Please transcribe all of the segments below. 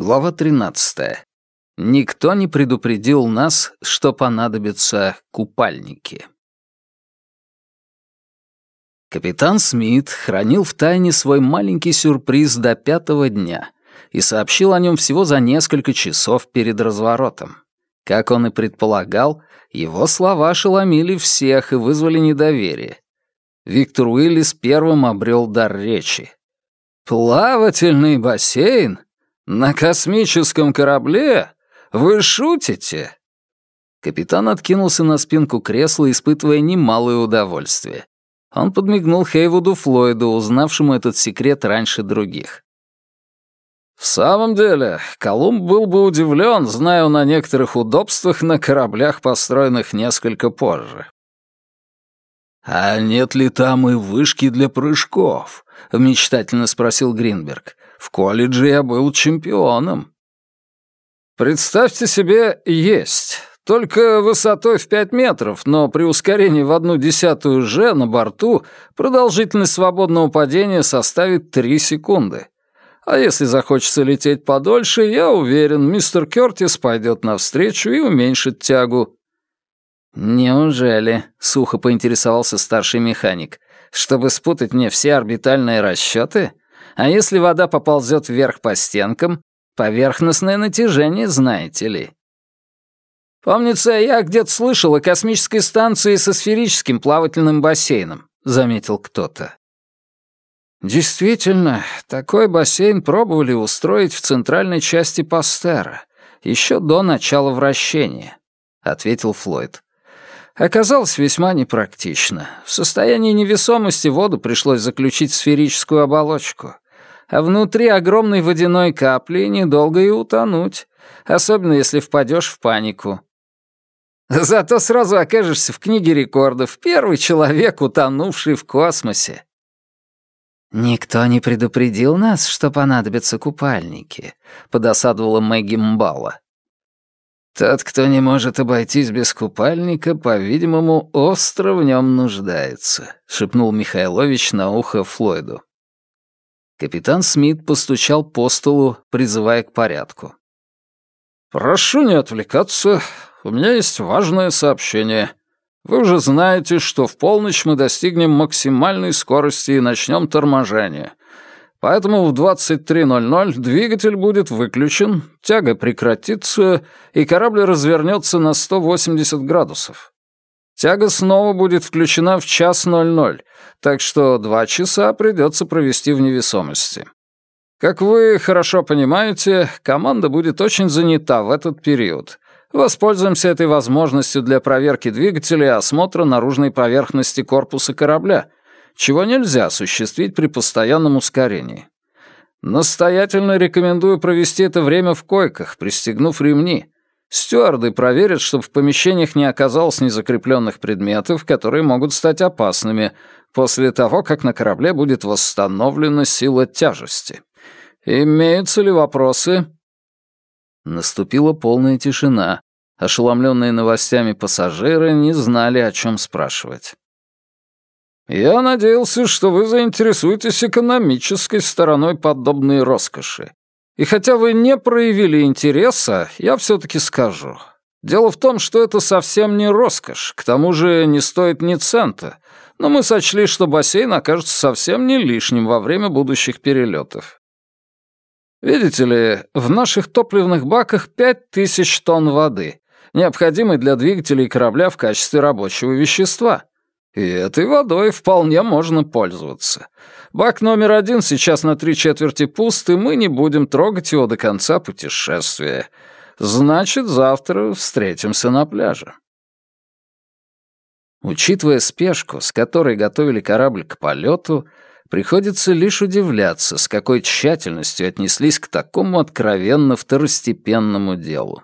Глава 13. Никто не предупредил нас, что понадобятся купальники. Капитан Смит хранил в тайне свой маленький сюрприз до пятого дня и сообщил о нем всего за несколько часов перед разворотом. Как он и предполагал, его слова ошеломили всех и вызвали недоверие. Виктор Уиллис первым обрел дар речи. «Плавательный бассейн? «На космическом корабле? Вы шутите?» Капитан откинулся на спинку кресла, испытывая немалое удовольствие. Он подмигнул Хейвуду Флойду, узнавшему этот секрет раньше других. «В самом деле, Колумб был бы удивлен, зная он о некоторых удобствах на кораблях, построенных несколько позже». «А нет ли там и вышки для прыжков?» — мечтательно спросил Гринберг. В колледже я был чемпионом. Представьте себе, есть. Только высотой в 5 метров, но при ускорении в одну десятую же на борту продолжительность свободного падения составит 3 секунды. А если захочется лететь подольше, я уверен, мистер Кёртис пойдет навстречу и уменьшит тягу. «Неужели?» — сухо поинтересовался старший механик. «Чтобы спутать мне все орбитальные расчеты? А если вода поползет вверх по стенкам, поверхностное натяжение, знаете ли. «Помнится, я где-то слышал о космической станции со сферическим плавательным бассейном», — заметил кто-то. Действительно, такой бассейн пробовали устроить в центральной части Пастера, еще до начала вращения, — ответил Флойд. Оказалось весьма непрактично. В состоянии невесомости воду пришлось заключить в сферическую оболочку а внутри огромной водяной капли недолго и утонуть, особенно если впадешь в панику. Зато сразу окажешься в книге рекордов, первый человек, утонувший в космосе. «Никто не предупредил нас, что понадобятся купальники», — подосадовала Мэгги Мбала. «Тот, кто не может обойтись без купальника, по-видимому, остро в нем нуждается», — шепнул Михайлович на ухо Флойду. Капитан Смит постучал по столу, призывая к порядку. «Прошу не отвлекаться. У меня есть важное сообщение. Вы уже знаете, что в полночь мы достигнем максимальной скорости и начнем торможение. Поэтому в 23.00 двигатель будет выключен, тяга прекратится, и корабль развернется на 180 градусов. Тяга снова будет включена в час 00, так что два часа придется провести в невесомости. Как вы хорошо понимаете, команда будет очень занята в этот период. Воспользуемся этой возможностью для проверки двигателя и осмотра наружной поверхности корпуса корабля, чего нельзя осуществить при постоянном ускорении. Настоятельно рекомендую провести это время в койках, пристегнув ремни — Стюарды проверят, чтобы в помещениях не оказалось незакрепленных предметов, которые могут стать опасными после того, как на корабле будет восстановлена сила тяжести. Имеются ли вопросы?» Наступила полная тишина. Ошеломленные новостями пассажиры не знали, о чем спрашивать. «Я надеялся, что вы заинтересуетесь экономической стороной подобной роскоши. И хотя вы не проявили интереса, я все-таки скажу. Дело в том, что это совсем не роскошь, к тому же не стоит ни цента, но мы сочли, что бассейн окажется совсем не лишним во время будущих перелетов. Видите ли, в наших топливных баках пять тысяч тонн воды, необходимой для двигателей корабля в качестве рабочего вещества. И этой водой вполне можно пользоваться. Бак номер один сейчас на три четверти пуст, и мы не будем трогать его до конца путешествия. Значит, завтра встретимся на пляже. Учитывая спешку, с которой готовили корабль к полету, приходится лишь удивляться, с какой тщательностью отнеслись к такому откровенно второстепенному делу.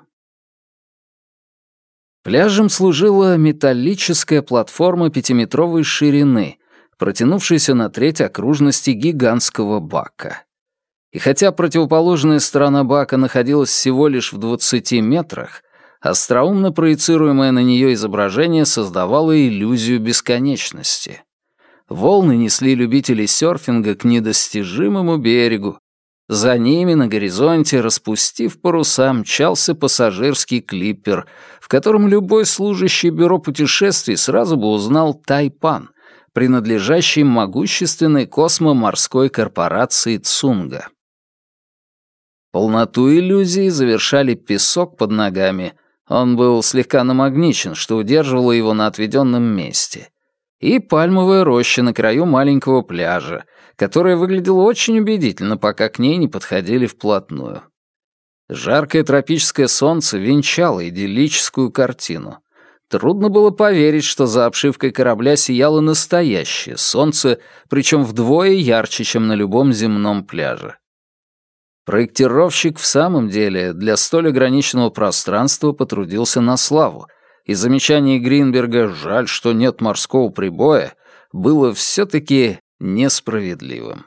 Пляжем служила металлическая платформа пятиметровой ширины, протянувшаяся на треть окружности гигантского бака. И хотя противоположная сторона бака находилась всего лишь в 20 метрах, остроумно проецируемое на нее изображение создавало иллюзию бесконечности. Волны несли любителей серфинга к недостижимому берегу, За ними на горизонте, распустив паруса, мчался пассажирский клиппер, в котором любой служащий бюро путешествий сразу бы узнал Тайпан, принадлежащий могущественной космоморской корпорации Цунга. Полноту иллюзии завершали песок под ногами, он был слегка намагничен, что удерживало его на отведенном месте, и пальмовая роща на краю маленького пляжа, которая выглядела очень убедительно, пока к ней не подходили вплотную. Жаркое тропическое солнце венчало идиллическую картину. Трудно было поверить, что за обшивкой корабля сияло настоящее солнце, причем вдвое ярче, чем на любом земном пляже. Проектировщик в самом деле для столь ограниченного пространства потрудился на славу, и замечание Гринберга «жаль, что нет морского прибоя» было все-таки несправедливым.